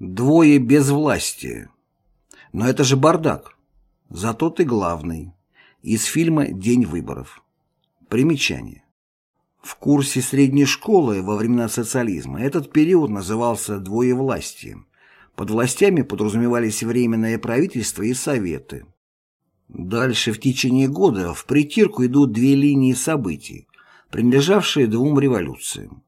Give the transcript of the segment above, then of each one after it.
Двое без власти. Но это же бардак. Зато ты главный. Из фильма «День выборов». Примечание. В курсе средней школы во времена социализма этот период назывался «двоевластием». Под властями подразумевались Временное правительство и Советы. Дальше в течение года в притирку идут две линии событий, принадлежавшие двум революциям.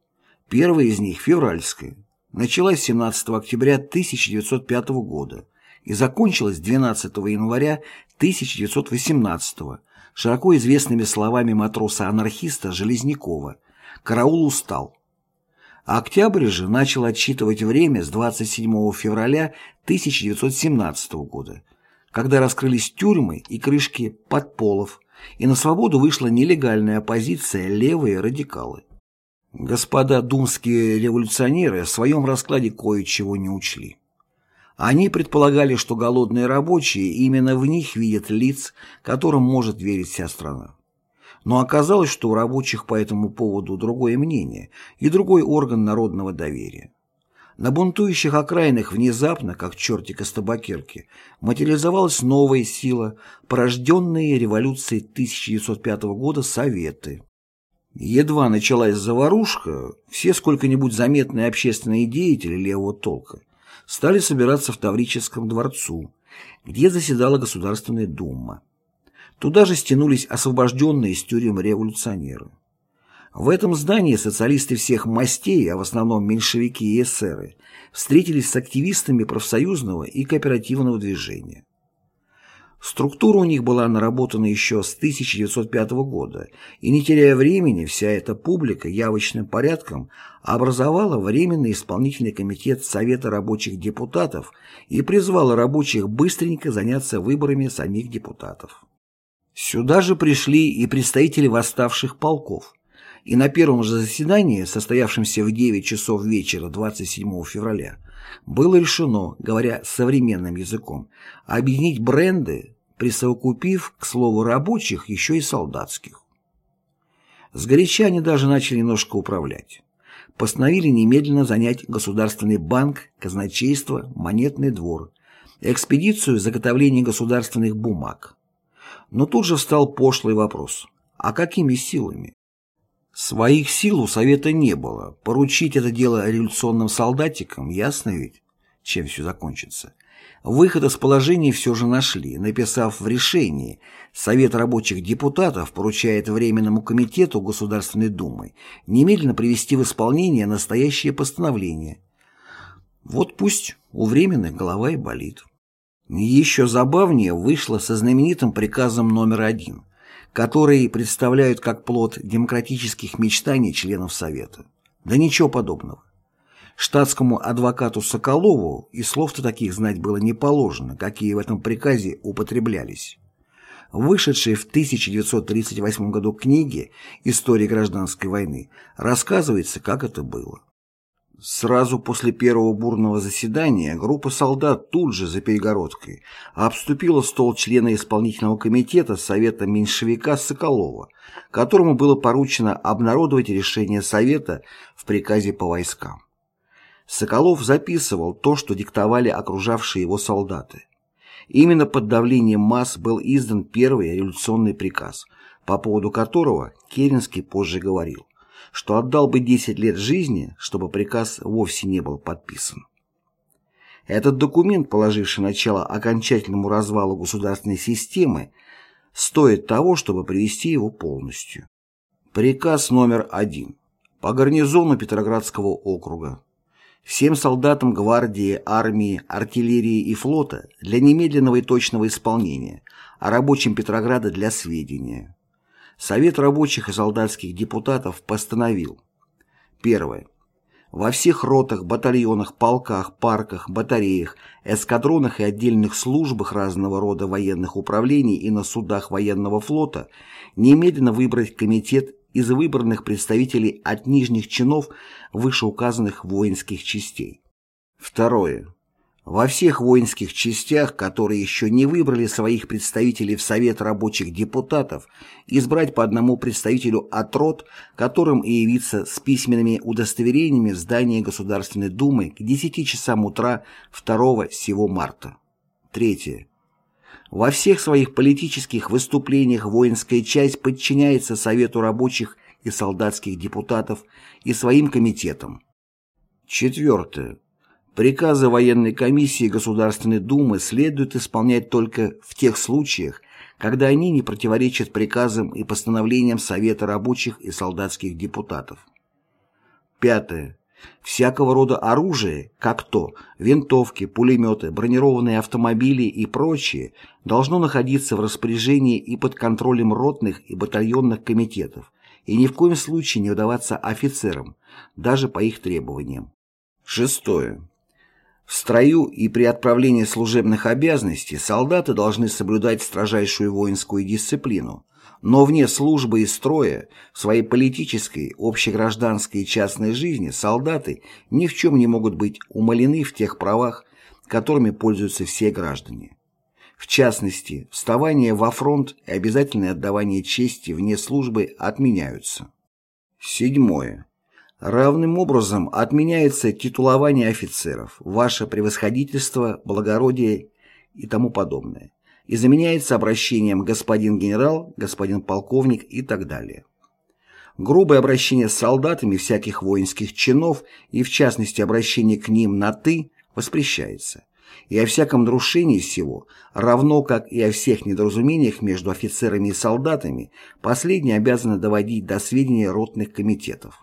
Первая из них – февральская, началась 17 октября 1905 года и закончилась 12 января 1918 широко известными словами матроса-анархиста Железнякова «Караул устал». А октябрь же начал отсчитывать время с 27 февраля 1917 года, когда раскрылись тюрьмы и крышки подполов, и на свободу вышла нелегальная оппозиция левые радикалы. Господа думские революционеры в своем раскладе кое-чего не учли. Они предполагали, что голодные рабочие именно в них видят лиц, которым может верить вся страна. Но оказалось, что у рабочих по этому поводу другое мнение и другой орган народного доверия. На бунтующих окраинах внезапно, как чертик из табакерки, материализовалась новая сила, порожденные революцией 1905 года Советы. Едва началась заварушка, все сколько-нибудь заметные общественные деятели левого толка стали собираться в Таврическом дворцу, где заседала Государственная дума. Туда же стянулись освобожденные из тюрем революционеры. В этом здании социалисты всех мастей, а в основном меньшевики и эсеры, встретились с активистами профсоюзного и кооперативного движения. Структура у них была наработана еще с 1905 года, и не теряя времени, вся эта публика явочным порядком образовала Временный исполнительный комитет Совета рабочих депутатов и призвала рабочих быстренько заняться выборами самих депутатов. Сюда же пришли и представители восставших полков, и на первом же заседании, состоявшемся в 9 часов вечера 27 февраля, было решено, говоря современным языком, объединить бренды, присовокупив к слову рабочих еще и солдатских. Сгоряча они даже начали немножко управлять. Постановили немедленно занять Государственный банк, казначейство, монетный двор, экспедицию заготовления государственных бумаг. Но тут же встал пошлый вопрос. А какими силами? Своих сил у Совета не было. Поручить это дело революционным солдатикам, ясно ведь, чем все закончится. Выход из положения все же нашли, написав в решении Совет рабочих депутатов поручает Временному комитету Государственной Думы немедленно привести в исполнение настоящее постановление. Вот пусть у Временных голова и болит. Еще забавнее вышло со знаменитым приказом номер один – которые представляют как плод демократических мечтаний членов Совета. Да ничего подобного. Штатскому адвокату Соколову и слов-то таких знать было не положено, какие в этом приказе употреблялись. Вышедшей в 1938 году книге «История гражданской войны» рассказывается, как это было. Сразу после первого бурного заседания группа солдат тут же за перегородкой обступила стол члена исполнительного комитета Совета меньшевика Соколова, которому было поручено обнародовать решение Совета в приказе по войскам. Соколов записывал то, что диктовали окружавшие его солдаты. Именно под давлением масс был издан первый революционный приказ, по поводу которого Керенский позже говорил что отдал бы 10 лет жизни, чтобы приказ вовсе не был подписан. Этот документ, положивший начало окончательному развалу государственной системы, стоит того, чтобы привести его полностью. Приказ номер один. По гарнизону Петроградского округа. Всем солдатам гвардии, армии, артиллерии и флота для немедленного и точного исполнения, а рабочим Петрограда для сведения. Совет рабочих и солдатских депутатов постановил. Первое. Во всех ротах, батальонах, полках, парках, батареях, эскадронах и отдельных службах разного рода военных управлений и на судах военного флота немедленно выбрать комитет из выбранных представителей от нижних чинов вышеуказанных воинских частей. Второе. Во всех воинских частях, которые еще не выбрали своих представителей в Совет рабочих депутатов, избрать по одному представителю от рот, которым и явиться с письменными удостоверениями в здании Государственной Думы к 10 часам утра 2 сего марта. Третье. Во всех своих политических выступлениях воинская часть подчиняется Совету рабочих и солдатских депутатов и своим комитетам. Четвертое. Приказы военной комиссии Государственной Думы следует исполнять только в тех случаях, когда они не противоречат приказам и постановлениям Совета рабочих и солдатских депутатов. Пятое. Всякого рода оружие, как то винтовки, пулеметы, бронированные автомобили и прочее, должно находиться в распоряжении и под контролем ротных и батальонных комитетов и ни в коем случае не выдаваться офицерам, даже по их требованиям. Шестое. В строю и при отправлении служебных обязанностей солдаты должны соблюдать строжайшую воинскую дисциплину, но вне службы и строя, в своей политической, общегражданской и частной жизни солдаты ни в чем не могут быть умалены в тех правах, которыми пользуются все граждане. В частности, вставание во фронт и обязательное отдавание чести вне службы отменяются. Седьмое. Равным образом отменяется титулование офицеров, ваше превосходительство, благородие и тому подобное, и заменяется обращением господин генерал, господин полковник и так далее. Грубое обращение с солдатами всяких воинских чинов и в частности обращение к ним на «ты» воспрещается, и о всяком нарушении всего, равно как и о всех недоразумениях между офицерами и солдатами, последние обязаны доводить до сведения ротных комитетов.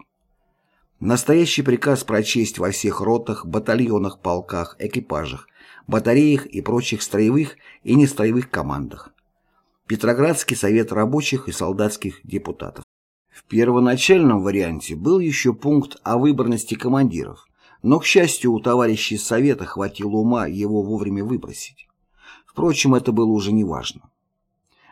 Настоящий приказ прочесть во всех ротах, батальонах, полках, экипажах, батареях и прочих строевых и нестроевых командах. Петроградский совет рабочих и солдатских депутатов. В первоначальном варианте был еще пункт о выборности командиров, но, к счастью, у товарищей Совета хватило ума его вовремя выбросить. Впрочем, это было уже неважно.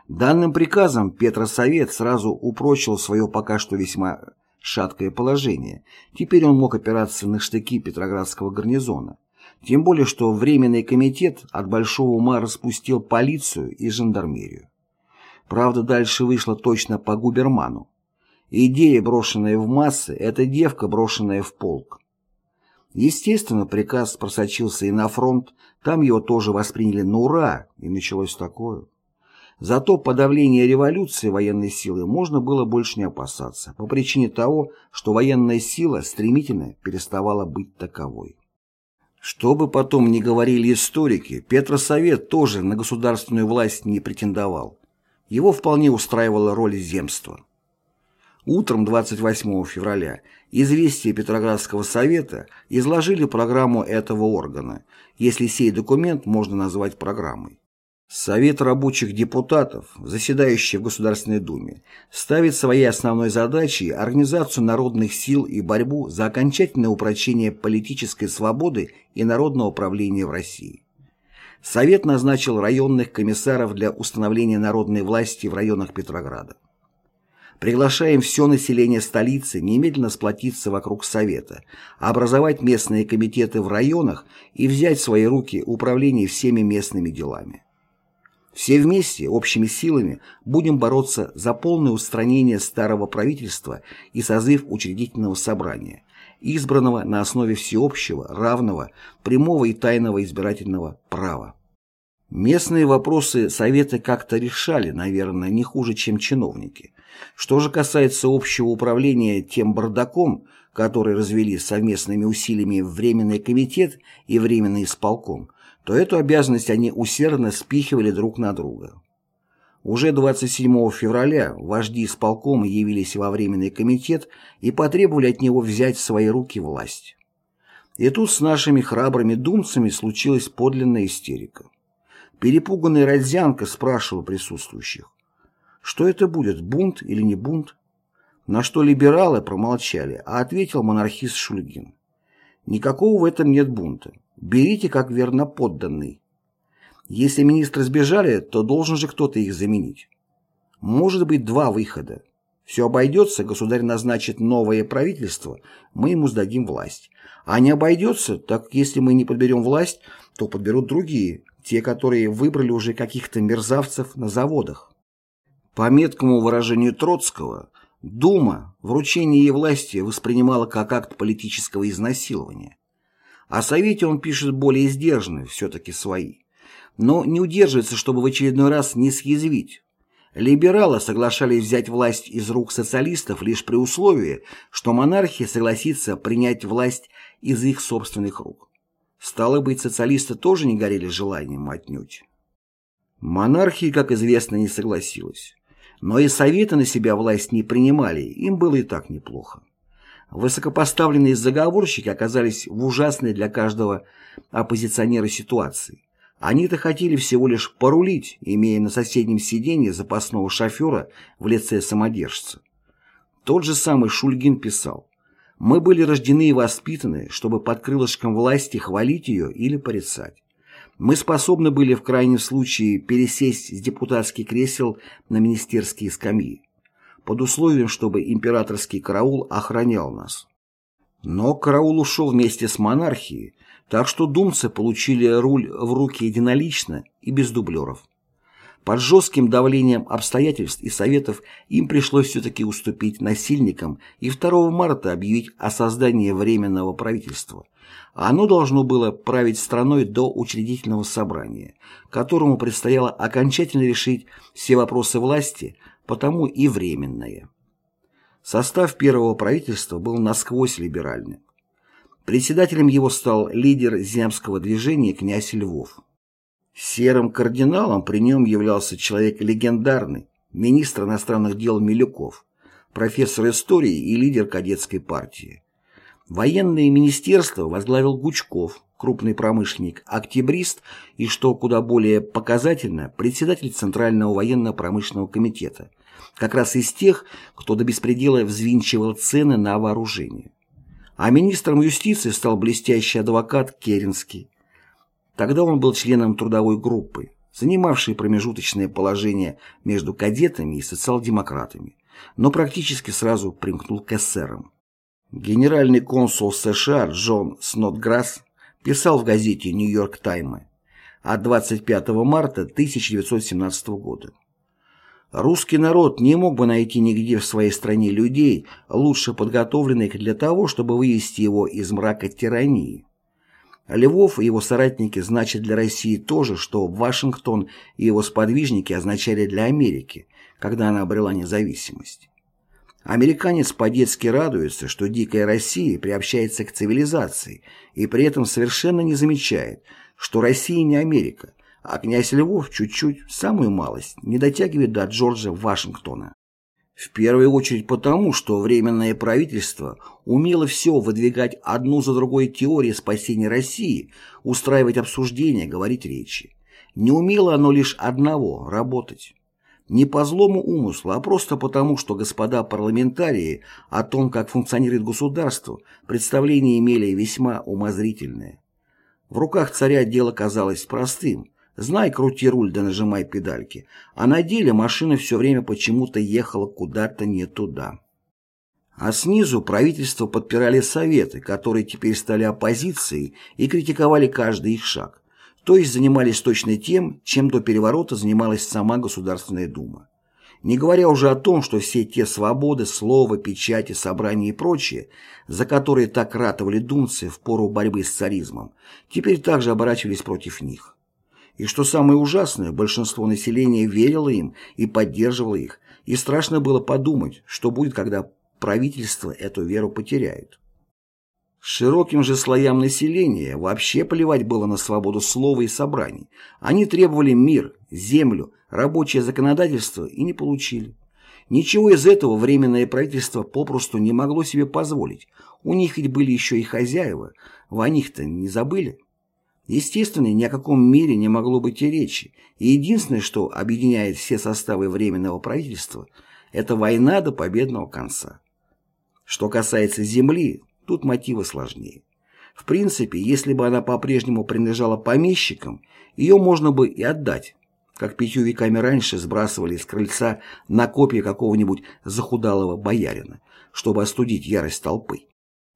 Данным приказом Петросовет сразу упрочил свое пока что весьма шаткое положение. Теперь он мог опираться на штыки Петроградского гарнизона. Тем более, что Временный комитет от большого ума распустил полицию и жандармерию. Правда, дальше вышло точно по губерману. Идея, брошенная в массы, это девка, брошенная в полк. Естественно, приказ просочился и на фронт, там его тоже восприняли на ура, и началось такое. Зато подавление революции военной силы можно было больше не опасаться, по причине того, что военная сила стремительно переставала быть таковой. Что бы потом ни говорили историки, Петросовет тоже на государственную власть не претендовал. Его вполне устраивала роль земства. Утром 28 февраля известия Петроградского совета изложили программу этого органа, если сей документ можно назвать программой. Совет рабочих депутатов, заседающий в Государственной Думе, ставит своей основной задачей организацию народных сил и борьбу за окончательное упрочение политической свободы и народного правления в России. Совет назначил районных комиссаров для установления народной власти в районах Петрограда. Приглашаем все население столицы немедленно сплотиться вокруг Совета, образовать местные комитеты в районах и взять в свои руки управление всеми местными делами. Все вместе, общими силами, будем бороться за полное устранение старого правительства и созыв учредительного собрания, избранного на основе всеобщего, равного, прямого и тайного избирательного права. Местные вопросы Советы как-то решали, наверное, не хуже, чем чиновники. Что же касается общего управления тем бардаком, который развели совместными усилиями Временный комитет и Временный исполком, то эту обязанность они усердно спихивали друг на друга. Уже 27 февраля вожди исполкома явились во Временный комитет и потребовали от него взять в свои руки власть. И тут с нашими храбрыми думцами случилась подлинная истерика. Перепуганный Родзянко спрашивал присутствующих, что это будет, бунт или не бунт? На что либералы промолчали, а ответил монархист Шульгин. Никакого в этом нет бунта. Берите как верноподданный. Если министры сбежали, то должен же кто-то их заменить. Может быть два выхода. Все обойдется, государь назначит новое правительство, мы ему сдадим власть. А не обойдется, так если мы не подберем власть, то подберут другие, те, которые выбрали уже каких-то мерзавцев на заводах. По меткому выражению Троцкого, Дума вручение ей власти воспринимала как акт политического изнасилования. О Совете он пишет более сдержанно, все-таки свои. Но не удерживается, чтобы в очередной раз не съязвить. Либералы соглашались взять власть из рук социалистов лишь при условии, что монархия согласится принять власть из их собственных рук. Стало быть, социалисты тоже не горели желанием отнюдь. Монархия, как известно, не согласилась. Но и советы на себя власть не принимали, им было и так неплохо. Высокопоставленные заговорщики оказались в ужасной для каждого оппозиционера ситуации. Они-то хотели всего лишь порулить, имея на соседнем сиденье запасного шофера в лице самодержца. Тот же самый Шульгин писал, «Мы были рождены и воспитаны, чтобы под крылышком власти хвалить ее или порицать. Мы способны были в крайнем случае пересесть с депутатских кресел на министерские скамьи, под условием, чтобы императорский караул охранял нас. Но караул ушел вместе с монархией, так что думцы получили руль в руки единолично и без дублеров. Под жестким давлением обстоятельств и советов им пришлось все-таки уступить насильникам и 2 марта объявить о создании Временного правительства. Оно должно было править страной до учредительного собрания, которому предстояло окончательно решить все вопросы власти, потому и временное. Состав первого правительства был насквозь либеральным. Председателем его стал лидер земского движения князь Львов. Серым кардиналом при нем являлся человек легендарный, министр иностранных дел Милюков, профессор истории и лидер кадетской партии. Военное министерство возглавил Гучков, крупный промышленник, октябрист и, что куда более показательно, председатель Центрального военно-промышленного комитета, как раз из тех, кто до беспредела взвинчивал цены на вооружение. А министром юстиции стал блестящий адвокат Керенский, Тогда он был членом трудовой группы, занимавшей промежуточное положение между кадетами и социал-демократами, но практически сразу примкнул к эсерам. Генеральный консул США Джон Снотграсс писал в газете «Нью-Йорк Таймы» от 25 марта 1917 года. Русский народ не мог бы найти нигде в своей стране людей, лучше подготовленных для того, чтобы вывести его из мрака тирании. Львов и его соратники значат для России то же, что Вашингтон и его сподвижники означали для Америки, когда она обрела независимость. Американец по-детски радуется, что дикая Россия приобщается к цивилизации и при этом совершенно не замечает, что Россия не Америка, а князь Львов чуть-чуть, самую малость, не дотягивает до Джорджа Вашингтона. В первую очередь потому, что Временное правительство умело все выдвигать одну за другой теории спасения России, устраивать обсуждения, говорить речи. Не умело оно лишь одного – работать. Не по злому умыслу, а просто потому, что господа парламентарии о том, как функционирует государство, представления имели весьма умозрительные. В руках царя дело казалось простым – Знай, крути руль да нажимай педальки. А на деле машина все время почему-то ехала куда-то не туда. А снизу правительство подпирали советы, которые теперь стали оппозицией и критиковали каждый их шаг. То есть занимались точно тем, чем до переворота занималась сама Государственная Дума. Не говоря уже о том, что все те свободы, слова, печати, собрания и прочее, за которые так ратовали думцы в пору борьбы с царизмом, теперь также оборачивались против них. И что самое ужасное, большинство населения верило им и поддерживало их, и страшно было подумать, что будет, когда правительство эту веру потеряет. Широким же слоям населения вообще плевать было на свободу слова и собраний. Они требовали мир, землю, рабочее законодательство и не получили. Ничего из этого Временное правительство попросту не могло себе позволить. У них ведь были еще и хозяева, в о них-то не забыли. Естественно, ни о каком мире не могло быть и речи, и единственное, что объединяет все составы Временного правительства, это война до победного конца. Что касается земли, тут мотивы сложнее. В принципе, если бы она по-прежнему принадлежала помещикам, ее можно бы и отдать. как пятью веками раньше сбрасывали с крыльца на копья какого-нибудь захудалого боярина, чтобы остудить ярость толпы.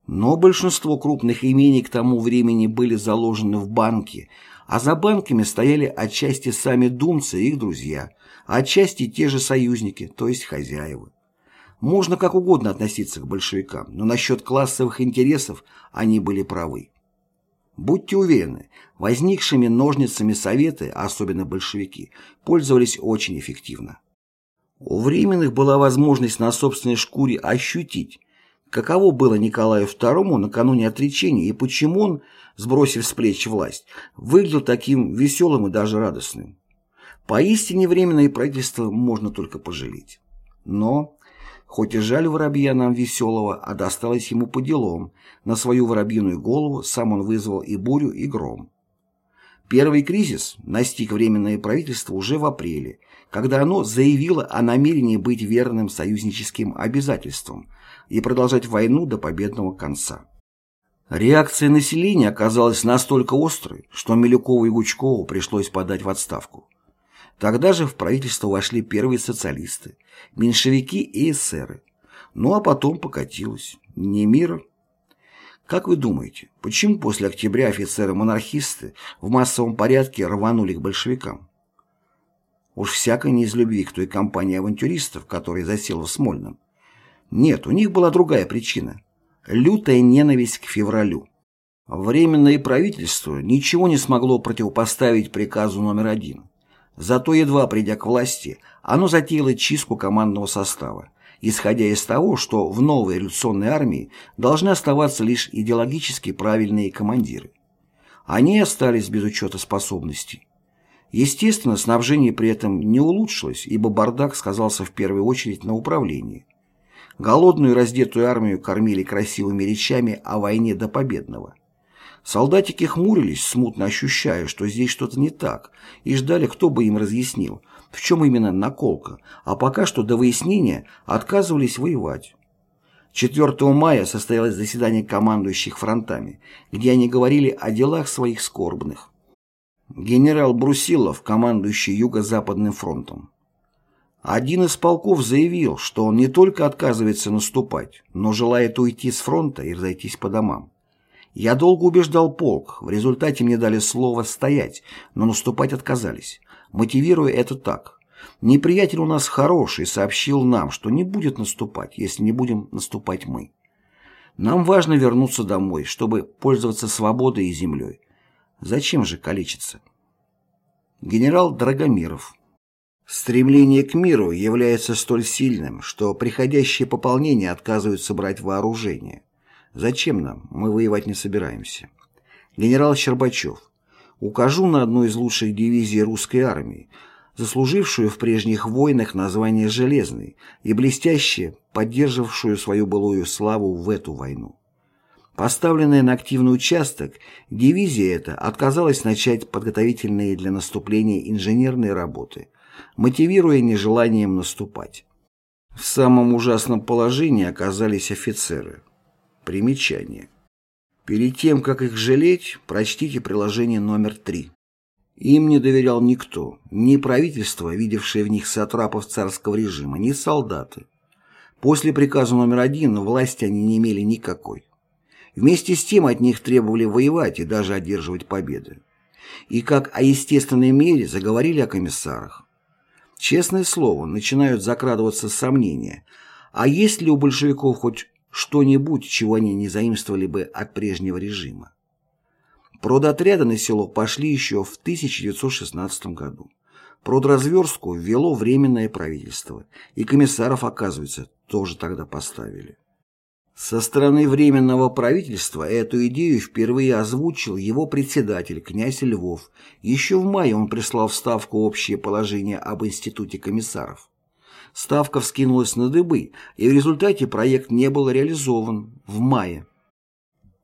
Но большинство крупных имений к тому времени были заложены в банки, а за банками стояли отчасти сами думцы и их друзья, а отчасти те же союзники, то есть хозяева. Можно как угодно относиться к большевикам, но насчет классовых интересов они были правы. Будьте уверены, возникшими ножницами Советы, особенно большевики, пользовались очень эффективно. У Временных была возможность на собственной шкуре ощутить, каково было Николаю II накануне отречения и почему он, сбросив с плеч власть, выглядел таким веселым и даже радостным. Поистине Временное правительство можно только пожалеть. Но Хоть и жаль воробья нам веселого, а досталось ему по делам. На свою воробьиную голову сам он вызвал и бурю, и гром. Первый кризис настиг Временное правительство уже в апреле, когда оно заявило о намерении быть верным союзническим обязательствам и продолжать войну до победного конца. Реакция населения оказалась настолько острой, что Милюкову и Гучкову пришлось подать в отставку. Тогда же в правительство вошли первые социалисты, меньшевики и эсеры. Ну а потом покатилось. Не мира. Как вы думаете, почему после октября офицеры-монархисты в массовом порядке рванули к большевикам? Уж всяко не из любви к той компании авантюристов, которая засела в Смольном. Нет, у них была другая причина. Лютая ненависть к февралю. Временное правительство ничего не смогло противопоставить приказу номер один. Зато, едва придя к власти, оно затеяло чистку командного состава, исходя из того, что в новой революционной армии должны оставаться лишь идеологически правильные командиры. Они остались без учета способностей. Естественно, снабжение при этом не улучшилось, ибо бардак сказался в первую очередь на управлении. Голодную и раздетую армию кормили красивыми речами о войне до победного. Солдатики хмурились, смутно ощущая, что здесь что-то не так, и ждали, кто бы им разъяснил, в чем именно наколка, а пока что до выяснения отказывались воевать. 4 мая состоялось заседание командующих фронтами, где они говорили о делах своих скорбных. Генерал Брусилов, командующий Юго-Западным фронтом. Один из полков заявил, что он не только отказывается наступать, но желает уйти с фронта и разойтись по домам. Я долго убеждал полк, в результате мне дали слово стоять, но наступать отказались, мотивируя это так. Неприятель у нас хороший, сообщил нам, что не будет наступать, если не будем наступать мы. Нам важно вернуться домой, чтобы пользоваться свободой и землей. Зачем же калечиться? Генерал Драгомиров Стремление к миру является столь сильным, что приходящие пополнения отказываются брать вооружение. Зачем нам? Мы воевать не собираемся. Генерал Щербачев. Укажу на одну из лучших дивизий русской армии, заслужившую в прежних войнах название «Железной» и блестяще поддерживавшую свою былую славу в эту войну. Поставленная на активный участок, дивизия эта отказалась начать подготовительные для наступления инженерные работы, мотивируя нежеланием наступать. В самом ужасном положении оказались офицеры. Примечание. Перед тем, как их жалеть, прочтите приложение номер 3. Им не доверял никто, ни правительство, видевшее в них сатрапов царского режима, ни солдаты. После приказа номер один власти они не имели никакой. Вместе с тем от них требовали воевать и даже одерживать победы. И как о естественной мере заговорили о комиссарах. Честное слово, начинают закрадываться сомнения, а есть ли у большевиков хоть что-нибудь, чего они не заимствовали бы от прежнего режима. Продотряды на село пошли еще в 1916 году. Продразверстку ввело Временное правительство, и комиссаров, оказывается, тоже тогда поставили. Со стороны Временного правительства эту идею впервые озвучил его председатель, князь Львов. Еще в мае он прислал в Ставку общее положение об институте комиссаров. Ставка вскинулась на дыбы, и в результате проект не был реализован в мае.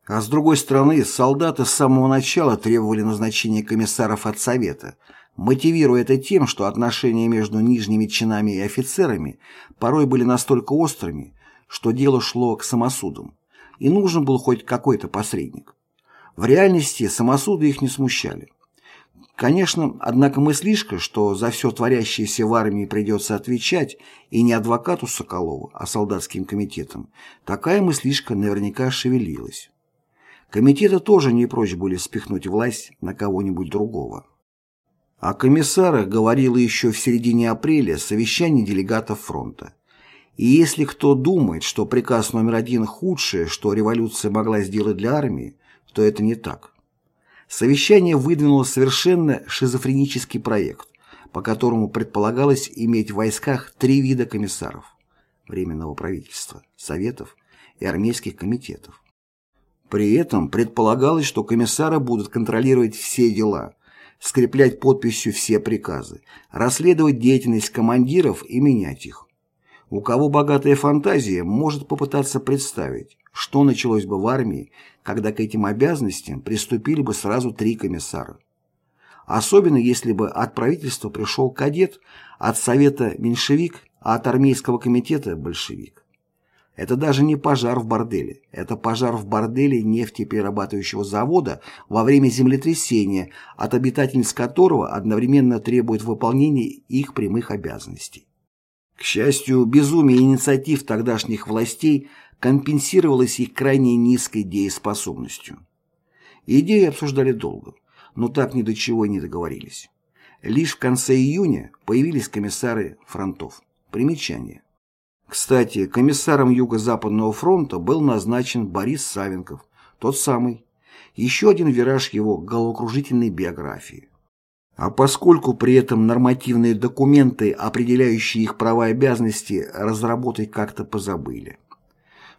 А с другой стороны, солдаты с самого начала требовали назначения комиссаров от Совета, мотивируя это тем, что отношения между нижними чинами и офицерами порой были настолько острыми, что дело шло к самосудам, и нужен был хоть какой-то посредник. В реальности самосуды их не смущали. Конечно, однако мыслишка, что за все творящееся в армии придется отвечать и не адвокату Соколову, а солдатским комитетам, такая мыслишка наверняка шевелилась. Комитеты тоже не прочь были спихнуть власть на кого-нибудь другого. О комиссарах говорило еще в середине апреля совещание делегатов фронта. И если кто думает, что приказ номер один худшее, что революция могла сделать для армии, то это не так. Совещание выдвинуло совершенно шизофренический проект, по которому предполагалось иметь в войсках три вида комиссаров – Временного правительства, Советов и армейских комитетов. При этом предполагалось, что комиссары будут контролировать все дела, скреплять подписью все приказы, расследовать деятельность командиров и менять их. У кого богатая фантазия, может попытаться представить, что началось бы в армии, когда к этим обязанностям приступили бы сразу три комиссара. Особенно если бы от правительства пришел кадет, от совета меньшевик, а от армейского комитета большевик. Это даже не пожар в борделе, это пожар в борделе нефтеперерабатывающего завода во время землетрясения, от обитательниц которого одновременно требует выполнения их прямых обязанностей. К счастью, безумие инициатив тогдашних властей компенсировалось их крайне низкой дееспособностью. Идеи обсуждали долго, но так ни до чего и не договорились. Лишь в конце июня появились комиссары фронтов. Примечание. Кстати, комиссаром Юго-Западного фронта был назначен Борис Савенков, тот самый. Еще один вираж его головокружительной биографии. А поскольку при этом нормативные документы, определяющие их права и обязанности, разработать как-то позабыли.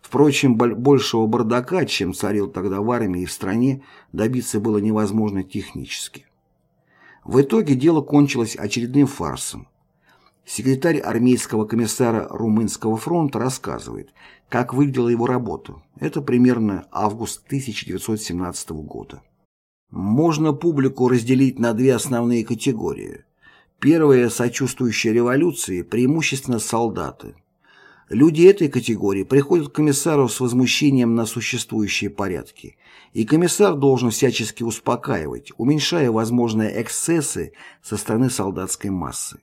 Впрочем, большего бардака, чем царил тогда в армии и в стране, добиться было невозможно технически. В итоге дело кончилось очередным фарсом. Секретарь армейского комиссара Румынского фронта рассказывает, как выглядела его работа. Это примерно август 1917 года. Можно публику разделить на две основные категории. Первая, сочувствующая революции, преимущественно солдаты. Люди этой категории приходят к комиссару с возмущением на существующие порядки, и комиссар должен всячески успокаивать, уменьшая возможные эксцессы со стороны солдатской массы.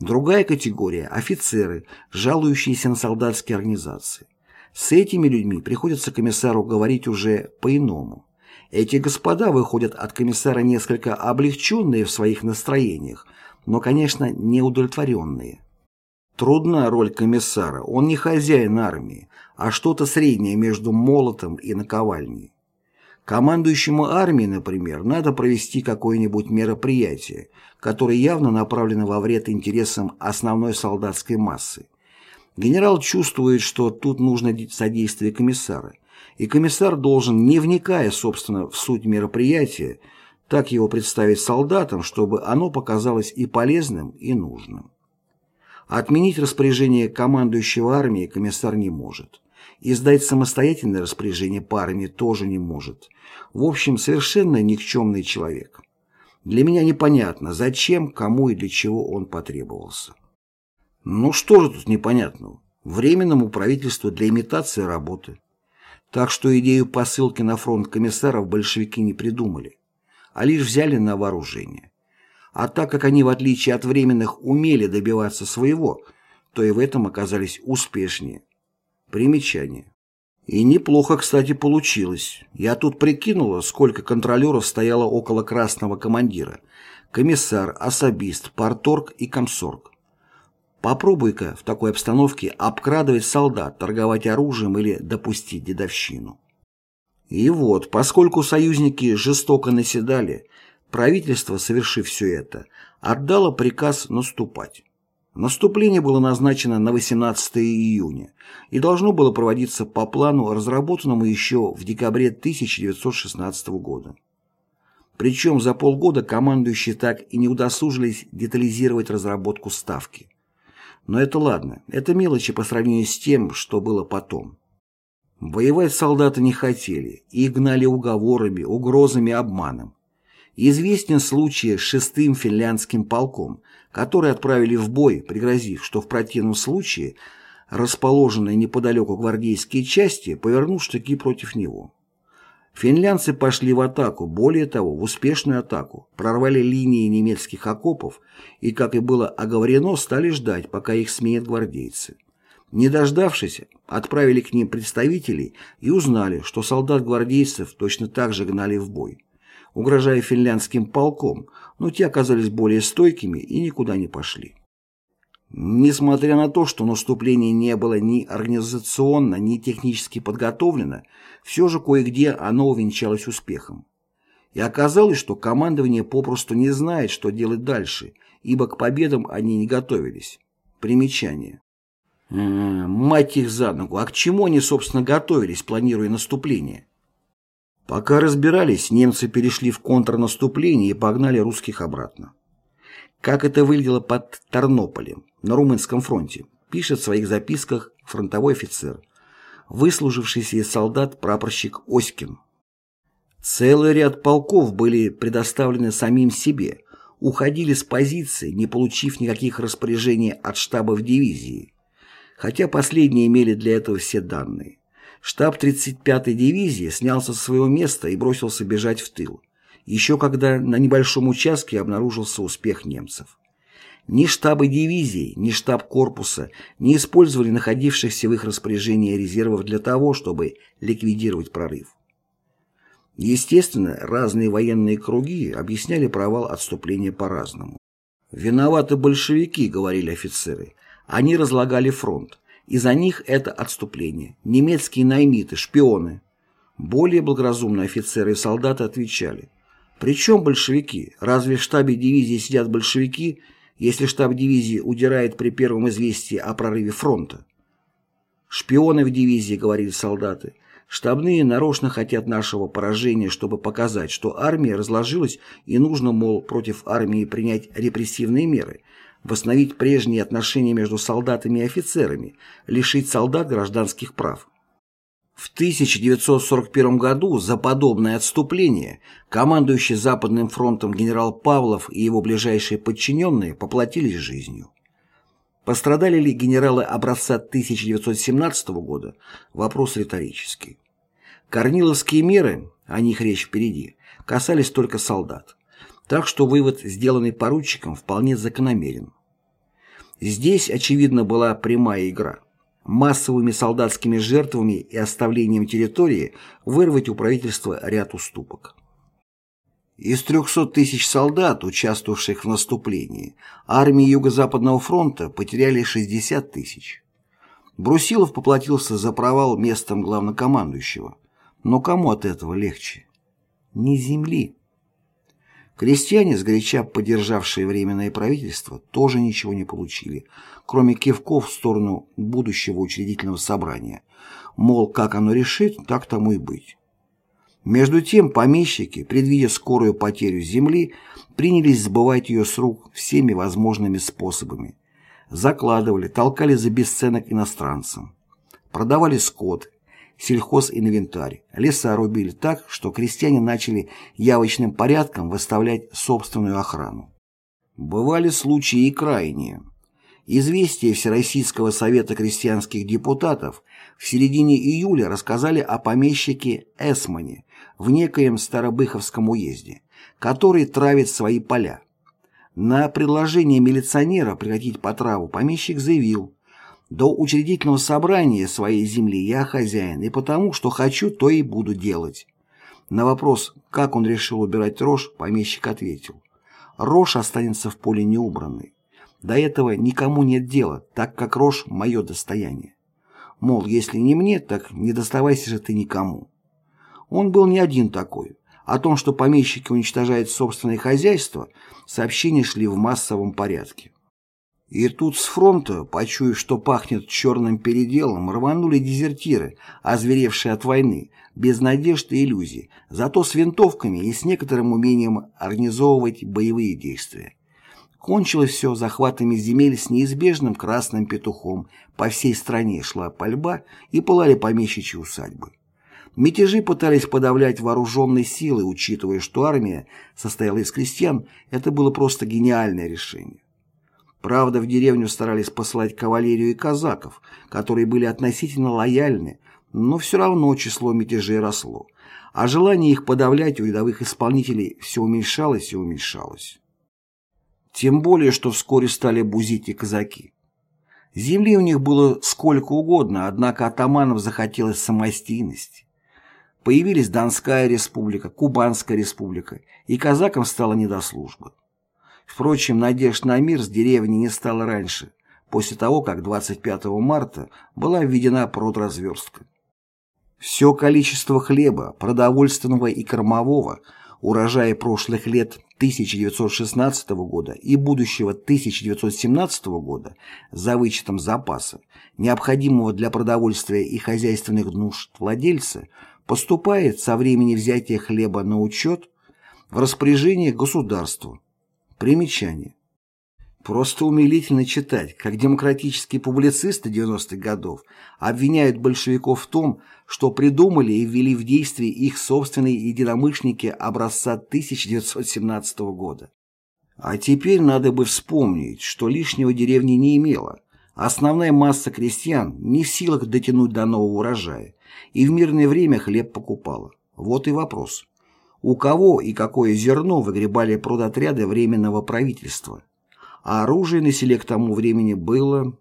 Другая категория – офицеры, жалующиеся на солдатские организации. С этими людьми приходится комиссару говорить уже по-иному. Эти господа выходят от комиссара несколько облегченные в своих настроениях, но, конечно, неудовлетворенные. Трудна роль комиссара, он не хозяин армии, а что-то среднее между молотом и наковальней. Командующему армией, например, надо провести какое-нибудь мероприятие, которое явно направлено во вред интересам основной солдатской массы. Генерал чувствует, что тут нужно содействие комиссара, и комиссар должен, не вникая, собственно, в суть мероприятия, так его представить солдатам, чтобы оно показалось и полезным, и нужным. Отменить распоряжение командующего армией комиссар не может. Издать самостоятельное распоряжение по армии тоже не может. В общем, совершенно никчемный человек. Для меня непонятно, зачем, кому и для чего он потребовался. Ну что же тут непонятного? Временному правительству для имитации работы. Так что идею посылки на фронт комиссаров большевики не придумали, а лишь взяли на вооружение. А так как они, в отличие от временных, умели добиваться своего, то и в этом оказались успешнее. Примечание. И неплохо, кстати, получилось. Я тут прикинула, сколько контролеров стояло около красного командира. Комиссар, особист, парторг и комсорг. Попробуй-ка в такой обстановке обкрадывать солдат, торговать оружием или допустить дедовщину. И вот, поскольку союзники жестоко наседали, правительство, совершив все это, отдало приказ наступать. Наступление было назначено на 18 июня и должно было проводиться по плану, разработанному еще в декабре 1916 года. Причем за полгода командующие так и не удосужились детализировать разработку ставки. Но это ладно, это мелочи по сравнению с тем, что было потом. Воевать солдаты не хотели, их гнали уговорами, угрозами, обманом. Известен случай с шестым финляндским полком, который отправили в бой, пригрозив, что в противном случае расположенные неподалеку гвардейские части повернут штыки против него. Финлянцы пошли в атаку, более того, в успешную атаку, прорвали линии немецких окопов и, как и было оговорено, стали ждать, пока их сменят гвардейцы. Не дождавшись, отправили к ним представителей и узнали, что солдат-гвардейцев точно так же гнали в бой, угрожая финляндским полком, но те оказались более стойкими и никуда не пошли. Несмотря на то, что наступление не было ни организационно, ни технически подготовлено, все же кое-где оно увенчалось успехом. И оказалось, что командование попросту не знает, что делать дальше, ибо к победам они не готовились. Примечание. -э, мать их за ногу, а к чему они, собственно, готовились, планируя наступление? Пока разбирались, немцы перешли в контрнаступление и погнали русских обратно. Как это выглядело под Тарнополем, на Румынском фронте, пишет в своих записках фронтовой офицер, выслужившийся солдат прапорщик Оськин. Целый ряд полков были предоставлены самим себе, уходили с позиции, не получив никаких распоряжений от штабов дивизии, хотя последние имели для этого все данные. Штаб 35-й дивизии снялся со своего места и бросился бежать в тыл еще когда на небольшом участке обнаружился успех немцев. Ни штабы дивизии, ни штаб корпуса не использовали находившихся в их распоряжении резервов для того, чтобы ликвидировать прорыв. Естественно, разные военные круги объясняли провал отступления по-разному. «Виноваты большевики», — говорили офицеры. «Они разлагали фронт. Из-за них это отступление. Немецкие наймиты, шпионы». Более благоразумные офицеры и солдаты отвечали – причем большевики? Разве в штабе дивизии сидят большевики, если штаб дивизии удирает при первом известии о прорыве фронта? Шпионы в дивизии, говорили солдаты. Штабные нарочно хотят нашего поражения, чтобы показать, что армия разложилась и нужно, мол, против армии принять репрессивные меры, восстановить прежние отношения между солдатами и офицерами, лишить солдат гражданских прав. В 1941 году за подобное отступление командующий Западным фронтом генерал Павлов и его ближайшие подчиненные поплатились жизнью. Пострадали ли генералы образца 1917 года? Вопрос риторический. Корниловские меры, о них речь впереди, касались только солдат. Так что вывод, сделанный поручиком, вполне закономерен. Здесь, очевидно, была прямая игра – массовыми солдатскими жертвами и оставлением территории вырвать у правительства ряд уступок. Из 300 тысяч солдат, участвовавших в наступлении, армии Юго-Западного фронта потеряли 60 тысяч. Брусилов поплатился за провал местом главнокомандующего. Но кому от этого легче? Не земли. Крестьяне, сгоряча поддержавшие Временное правительство, тоже ничего не получили, кроме кивков в сторону будущего учредительного собрания. Мол, как оно решит, так тому и быть. Между тем помещики, предвидя скорую потерю земли, принялись сбывать ее с рук всеми возможными способами. Закладывали, толкали за бесценок иностранцам. Продавали скот, сельхозинвентарь, леса рубили так, что крестьяне начали явочным порядком выставлять собственную охрану. Бывали случаи и крайние. Известия Всероссийского совета крестьянских депутатов в середине июля рассказали о помещике Эсмане в некоем Старобыховском уезде, который травит свои поля. На предложение милиционера прекратить потраву помещик заявил, до учредительного собрания своей земли я хозяин, и потому, что хочу, то и буду делать. На вопрос, как он решил убирать рожь, помещик ответил, рожь останется в поле неубранной. До этого никому нет дела, так как рожь – мое достояние. Мол, если не мне, так не доставайся же ты никому. Он был не один такой. О том, что помещики уничтожают собственное хозяйство, сообщения шли в массовом порядке. И тут с фронта, почуяв, что пахнет черным переделом, рванули дезертиры, озверевшие от войны, без надежд и иллюзий, зато с винтовками и с некоторым умением организовывать боевые действия. Кончилось все захватами земель с неизбежным красным петухом. По всей стране шла пальба и пылали помещичьи усадьбы. Мятежи пытались подавлять вооруженной силой, учитывая, что армия состояла из крестьян, это было просто гениальное решение. Правда, в деревню старались посылать кавалерию и казаков, которые были относительно лояльны, но все равно число мятежей росло, а желание их подавлять у рядовых исполнителей все уменьшалось и уменьшалось. Тем более, что вскоре стали бузить и казаки. Земли у них было сколько угодно, однако атаманов захотелось самостийности. Появились Донская республика, Кубанская республика, и казакам стало не до службы. Впрочем, надежд на мир с деревни не стало раньше, после того, как 25 марта была введена продразверстка. Все количество хлеба, продовольственного и кормового, урожая прошлых лет 1916 года и будущего 1917 года за вычетом запаса, необходимого для продовольствия и хозяйственных нужд владельца, поступает со времени взятия хлеба на учет в распоряжение государству. Примечание. Просто умилительно читать, как демократические публицисты 90-х годов обвиняют большевиков в том, что придумали и ввели в действие их собственные единомышленники образца 1917 года. А теперь надо бы вспомнить, что лишнего деревни не имела. Основная масса крестьян не в силах дотянуть до нового урожая, и в мирное время хлеб покупала. Вот и вопрос. У кого и какое зерно выгребали продотряды Временного правительства? а оружие на селе к тому времени было...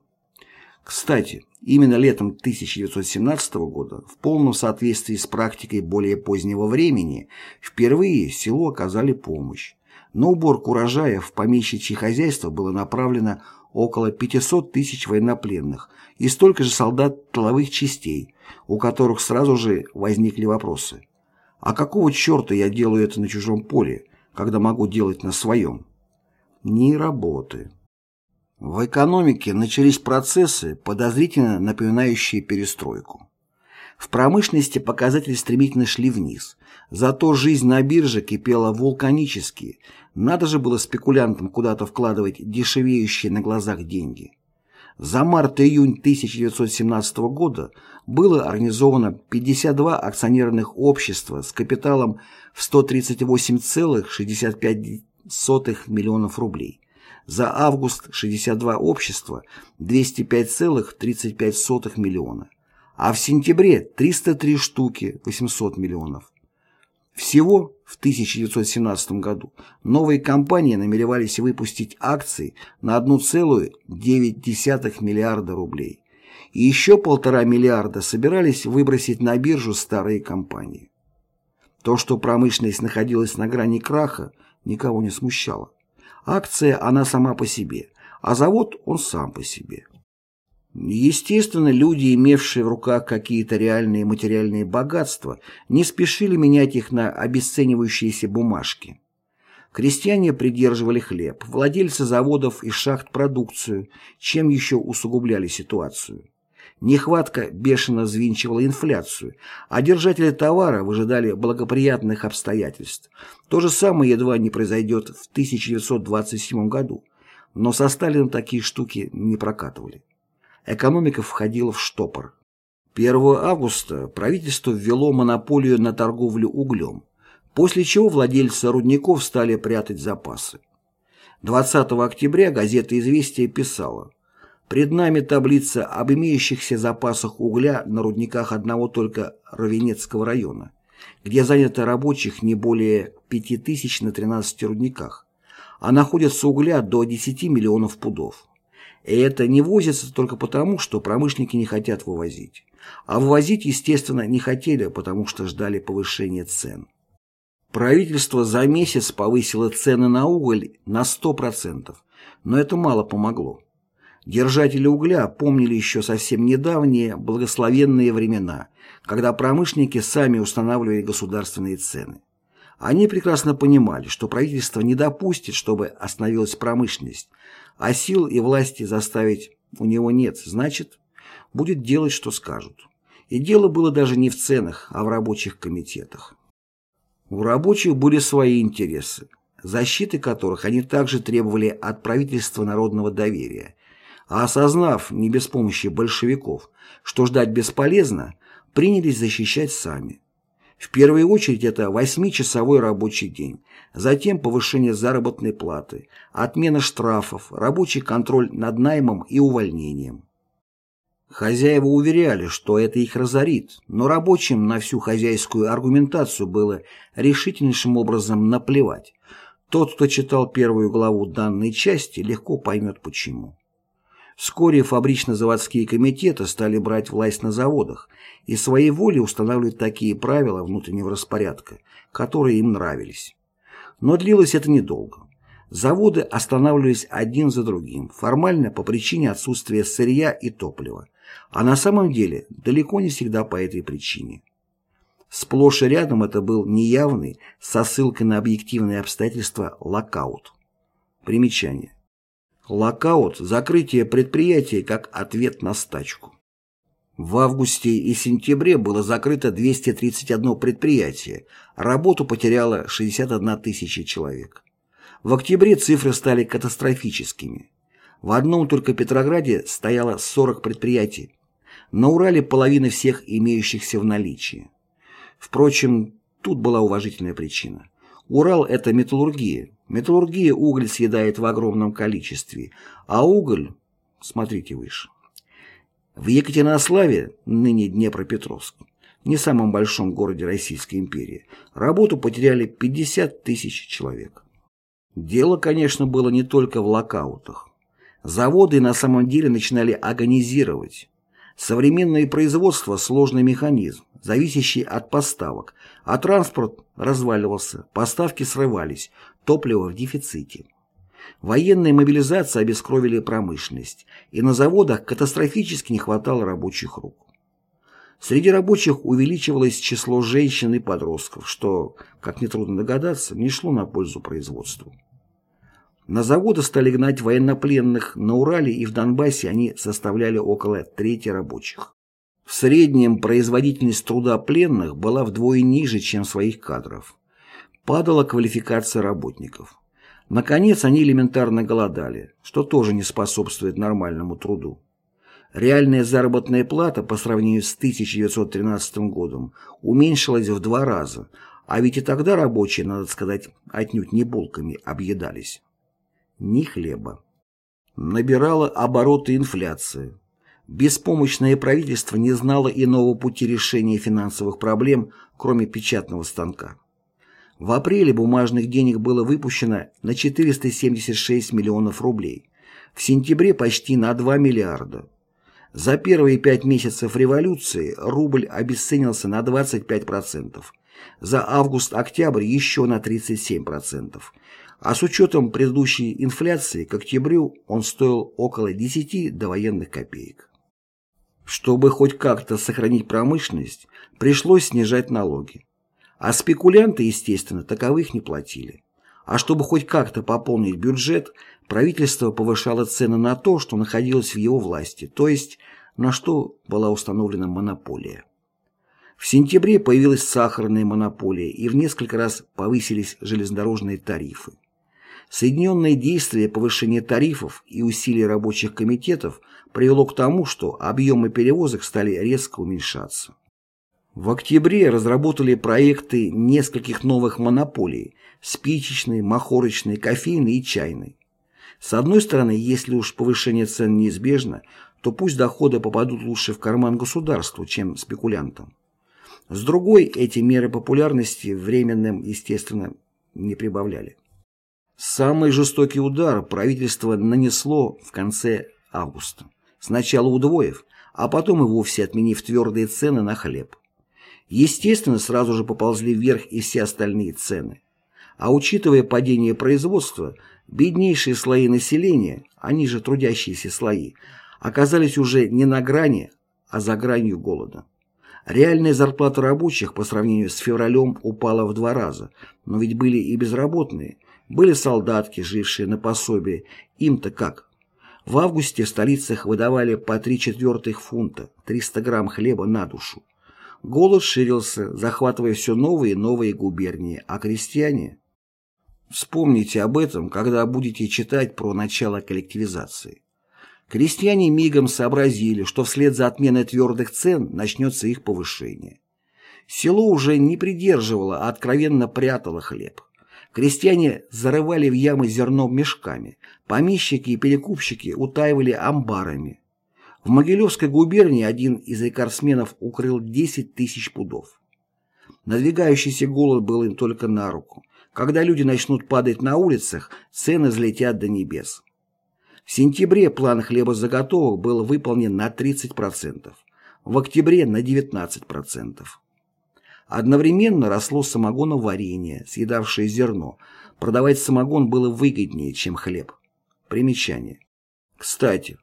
Кстати, именно летом 1917 года, в полном соответствии с практикой более позднего времени, впервые селу оказали помощь. На уборку урожая в помещичье хозяйство было направлено около 500 тысяч военнопленных и столько же солдат тыловых частей, у которых сразу же возникли вопросы. А какого черта я делаю это на чужом поле, когда могу делать на своем? ни работы. В экономике начались процессы, подозрительно напоминающие перестройку. В промышленности показатели стремительно шли вниз, зато жизнь на бирже кипела вулканически, надо же было спекулянтам куда-то вкладывать дешевеющие на глазах деньги. За март-июнь 1917 года было организовано 52 акционерных общества с капиталом в 138,65 сотых миллионов рублей. За август 62 общества 205,35 миллиона, а в сентябре 303 штуки 800 миллионов. Всего в 1917 году новые компании намеревались выпустить акции на 1,9 миллиарда рублей. И еще полтора миллиарда собирались выбросить на биржу старые компании. То, что промышленность находилась на грани краха, никого не смущало. Акция она сама по себе, а завод он сам по себе. Естественно, люди, имевшие в руках какие-то реальные материальные богатства, не спешили менять их на обесценивающиеся бумажки. Крестьяне придерживали хлеб, владельцы заводов и шахт продукцию, чем еще усугубляли ситуацию. Нехватка бешено взвинчивала инфляцию, а держатели товара выжидали благоприятных обстоятельств. То же самое едва не произойдет в 1927 году, но со Сталином такие штуки не прокатывали. Экономика входила в штопор. 1 августа правительство ввело монополию на торговлю углем, после чего владельцы рудников стали прятать запасы. 20 октября газета «Известия» писала Пред нами таблица об имеющихся запасах угля на рудниках одного только Равенецкого района, где занято рабочих не более 5000 на 13 рудниках, а находится угля до 10 миллионов пудов. И это не возится только потому, что промышленники не хотят вывозить. А вывозить, естественно, не хотели, потому что ждали повышения цен. Правительство за месяц повысило цены на уголь на 100%, но это мало помогло. Держатели угля помнили еще совсем недавние благословенные времена, когда промышленники сами устанавливали государственные цены. Они прекрасно понимали, что правительство не допустит, чтобы остановилась промышленность, а сил и власти заставить у него нет, значит, будет делать, что скажут. И дело было даже не в ценах, а в рабочих комитетах. У рабочих были свои интересы, защиты которых они также требовали от правительства народного доверия а осознав, не без помощи большевиков, что ждать бесполезно, принялись защищать сами. В первую очередь это восьмичасовой рабочий день, затем повышение заработной платы, отмена штрафов, рабочий контроль над наймом и увольнением. Хозяева уверяли, что это их разорит, но рабочим на всю хозяйскую аргументацию было решительнейшим образом наплевать. Тот, кто читал первую главу данной части, легко поймет почему. Вскоре фабрично-заводские комитеты стали брать власть на заводах и своей волей устанавливать такие правила внутреннего распорядка, которые им нравились. Но длилось это недолго. Заводы останавливались один за другим, формально по причине отсутствия сырья и топлива, а на самом деле далеко не всегда по этой причине. Сплошь и рядом это был неявный, со ссылкой на объективные обстоятельства, локаут. Примечание. Локаут – закрытие предприятия как ответ на стачку. В августе и сентябре было закрыто 231 предприятие, работу потеряло 61 тысяча человек. В октябре цифры стали катастрофическими. В одном только Петрограде стояло 40 предприятий, на Урале половина всех имеющихся в наличии. Впрочем, тут была уважительная причина. Урал – это металлургия. Металлургия уголь съедает в огромном количестве, а уголь, смотрите выше. В Екатеринославе, ныне Днепропетровск, не самом большом городе Российской империи, работу потеряли 50 тысяч человек. Дело, конечно, было не только в локаутах. Заводы на самом деле начинали агонизировать. Современное производство – сложный механизм, зависящий от поставок, а транспорт разваливался, поставки срывались, топливо в дефиците. Военная мобилизация обескровили промышленность, и на заводах катастрофически не хватало рабочих рук. Среди рабочих увеличивалось число женщин и подростков, что, как нетрудно догадаться, не шло на пользу производству. На заводы стали гнать военнопленных, на Урале и в Донбассе они составляли около трети рабочих. В среднем производительность труда пленных была вдвое ниже, чем своих кадров. Падала квалификация работников. Наконец, они элементарно голодали, что тоже не способствует нормальному труду. Реальная заработная плата по сравнению с 1913 годом уменьшилась в два раза, а ведь и тогда рабочие, надо сказать, отнюдь не булками объедались. Ни хлеба. Набирала обороты инфляция. Беспомощное правительство не знало иного пути решения финансовых проблем, кроме печатного станка. В апреле бумажных денег было выпущено на 476 миллионов рублей, в сентябре почти на 2 миллиарда. За первые пять месяцев революции рубль обесценился на 25%, за август-октябрь еще на 37%, а с учетом предыдущей инфляции к октябрю он стоил около 10 довоенных копеек. Чтобы хоть как-то сохранить промышленность, пришлось снижать налоги. А спекулянты, естественно, таковых не платили. А чтобы хоть как-то пополнить бюджет, правительство повышало цены на то, что находилось в его власти, то есть на что была установлена монополия. В сентябре появилась сахарная монополия и в несколько раз повысились железнодорожные тарифы. Соединенные действия повышения тарифов и усилия рабочих комитетов привело к тому, что объемы перевозок стали резко уменьшаться. В октябре разработали проекты нескольких новых монополий – спичечной, махорочной, кофейной и чайной. С одной стороны, если уж повышение цен неизбежно, то пусть доходы попадут лучше в карман государству, чем спекулянтам. С другой, эти меры популярности временным, естественно, не прибавляли. Самый жестокий удар правительство нанесло в конце августа, сначала удвоив, а потом и вовсе отменив твердые цены на хлеб. Естественно, сразу же поползли вверх и все остальные цены. А учитывая падение производства, беднейшие слои населения, они же трудящиеся слои, оказались уже не на грани, а за гранью голода. Реальная зарплата рабочих по сравнению с февралем упала в два раза, но ведь были и безработные, были солдатки, жившие на пособие, им-то как? В августе в столицах выдавали по три четвертых фунта, 300 грамм хлеба на душу. Голод ширился, захватывая все новые и новые губернии, а крестьяне... Вспомните об этом, когда будете читать про начало коллективизации. Крестьяне мигом сообразили, что вслед за отменой твердых цен начнется их повышение. Село уже не придерживало, а откровенно прятало хлеб. Крестьяне зарывали в ямы зерно мешками, помещики и перекупщики утаивали амбарами. В Могилевской губернии один из рекордсменов укрыл 10 тысяч пудов. Надвигающийся голод был им только на руку. Когда люди начнут падать на улицах, цены взлетят до небес. В сентябре план хлебозаготовок был выполнен на 30%, в октябре на 19%. Одновременно росло самогоноварение, съедавшее зерно. Продавать самогон было выгоднее, чем хлеб. Примечание. Кстати,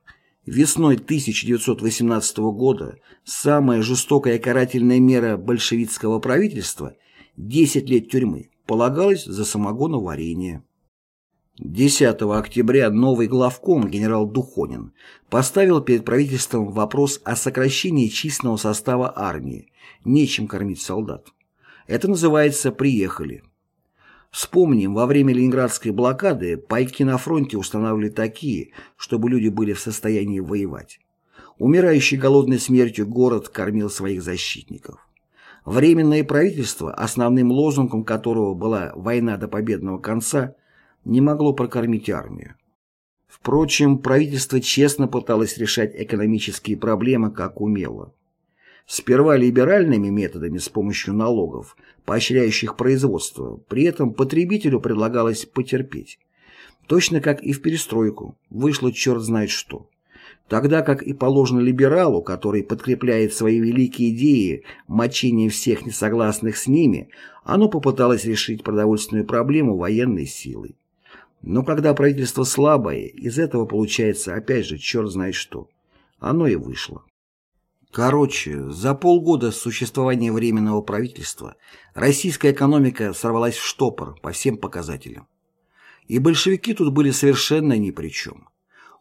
весной 1918 года самая жестокая карательная мера большевистского правительства – 10 лет тюрьмы – полагалась за самогоноварение. 10 октября новый главком генерал Духонин поставил перед правительством вопрос о сокращении численного состава армии, нечем кормить солдат. Это называется «приехали». Вспомним, во время Ленинградской блокады пайки на фронте устанавливали такие, чтобы люди были в состоянии воевать. Умирающий голодной смертью город кормил своих защитников. Временное правительство, основным лозунгом которого была «война до победного конца», не могло прокормить армию. Впрочем, правительство честно пыталось решать экономические проблемы как умело. Сперва либеральными методами с помощью налогов, поощряющих производство, при этом потребителю предлагалось потерпеть. Точно как и в перестройку, вышло черт знает что. Тогда как и положено либералу, который подкрепляет свои великие идеи мочением всех несогласных с ними, оно попыталось решить продовольственную проблему военной силой. Но когда правительство слабое, из этого получается опять же черт знает что. Оно и вышло. Короче, за полгода существования Временного правительства российская экономика сорвалась в штопор по всем показателям. И большевики тут были совершенно ни при чем.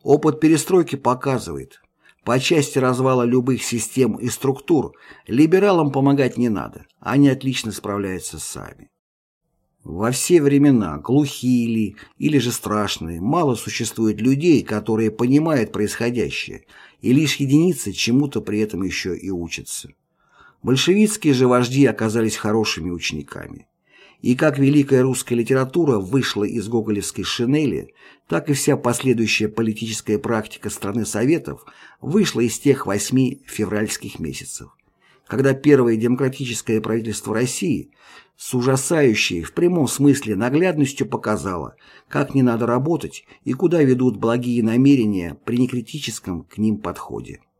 Опыт перестройки показывает, по части развала любых систем и структур либералам помогать не надо, они отлично справляются сами. Во все времена, глухие ли или же страшные, мало существует людей, которые понимают происходящее, и лишь единицы чему-то при этом еще и учатся. Большевистские же вожди оказались хорошими учениками. И как великая русская литература вышла из гоголевской шинели, так и вся последующая политическая практика страны Советов вышла из тех восьми февральских месяцев когда первое демократическое правительство России с ужасающей в прямом смысле наглядностью показало, как не надо работать и куда ведут благие намерения при некритическом к ним подходе.